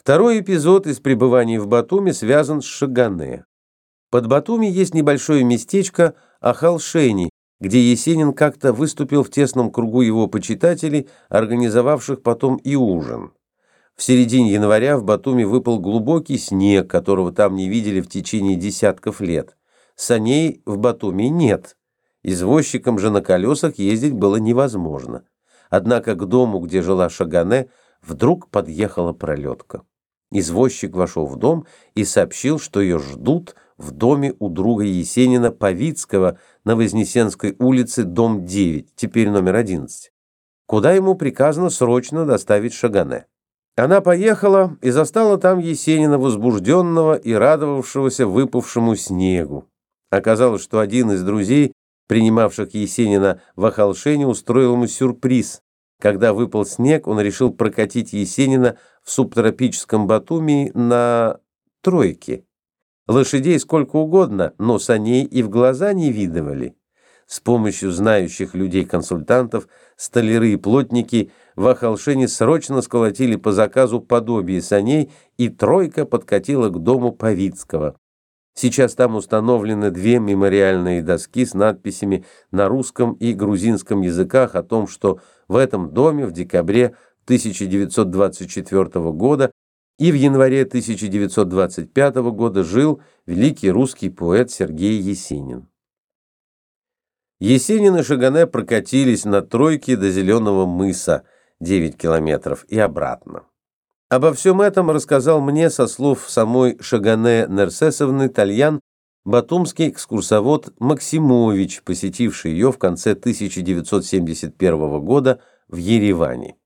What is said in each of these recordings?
Второй эпизод из пребывания в Батуми связан с Шагане. Под Батуми есть небольшое местечко Ахалшени, где Есенин как-то выступил в тесном кругу его почитателей, организовавших потом и ужин. В середине января в Батуми выпал глубокий снег, которого там не видели в течение десятков лет. Саней в Батуми нет. Извозчикам же на колесах ездить было невозможно. Однако к дому, где жила Шагане, вдруг подъехала пролетка. Извозчик вошел в дом и сообщил, что ее ждут в доме у друга Есенина Павицкого на Вознесенской улице, дом 9, теперь номер 11, куда ему приказано срочно доставить Шагане. Она поехала и застала там Есенина, возбужденного и радовавшегося выпавшему снегу. Оказалось, что один из друзей, принимавших Есенина в Ахалшене, устроил ему сюрприз. Когда выпал снег, он решил прокатить Есенина субтропическом Батуми на тройке. Лошадей сколько угодно, но саней и в глаза не видывали. С помощью знающих людей-консультантов столяры и плотники в Ахалшине срочно сколотили по заказу подобие саней, и тройка подкатила к дому Павицкого. Сейчас там установлены две мемориальные доски с надписями на русском и грузинском языках о том, что в этом доме в декабре 1924 года и в январе 1925 года жил великий русский поэт Сергей Есенин. Есенин и Шагане прокатились на тройке до Зеленого мыса 9 километров и обратно. Обо всем этом рассказал мне со слов самой Шагане Нерсесовны Тальян батумский экскурсовод Максимович, посетивший ее в конце 1971 года в Ереване.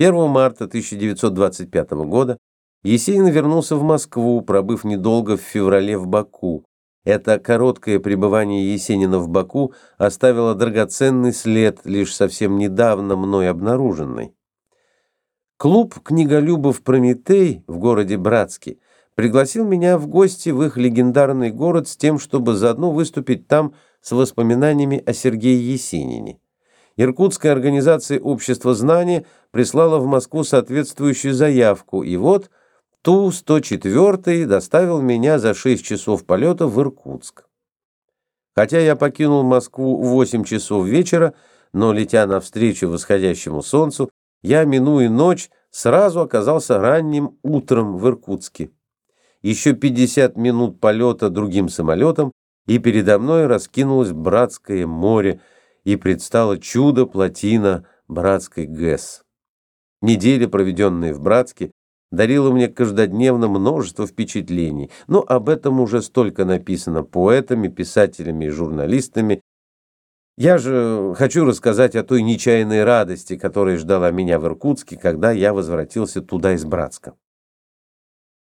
1 марта 1925 года Есенин вернулся в Москву, пробыв недолго в феврале в Баку. Это короткое пребывание Есенина в Баку оставило драгоценный след, лишь совсем недавно мной обнаруженный. Клуб книголюбов «Прометей» в городе Братске пригласил меня в гости в их легендарный город с тем, чтобы заодно выступить там с воспоминаниями о Сергее Есенине. Иркутская организация общества знания прислала в Москву соответствующую заявку, и вот – Ту-104 доставил меня за 6 часов полета в Иркутск. Хотя я покинул Москву в 8 часов вечера, но, летя навстречу восходящему солнцу, я, минуя ночь, сразу оказался ранним утром в Иркутске. Еще 50 минут полета другим самолетом, и передо мной раскинулось Братское море, и предстало чудо-плотина Братской ГЭС. Недели, проведенные в Братске, дарила мне каждодневно множество впечатлений, но об этом уже столько написано поэтами, писателями и журналистами. Я же хочу рассказать о той нечаянной радости, которая ждала меня в Иркутске, когда я возвратился туда из Братска.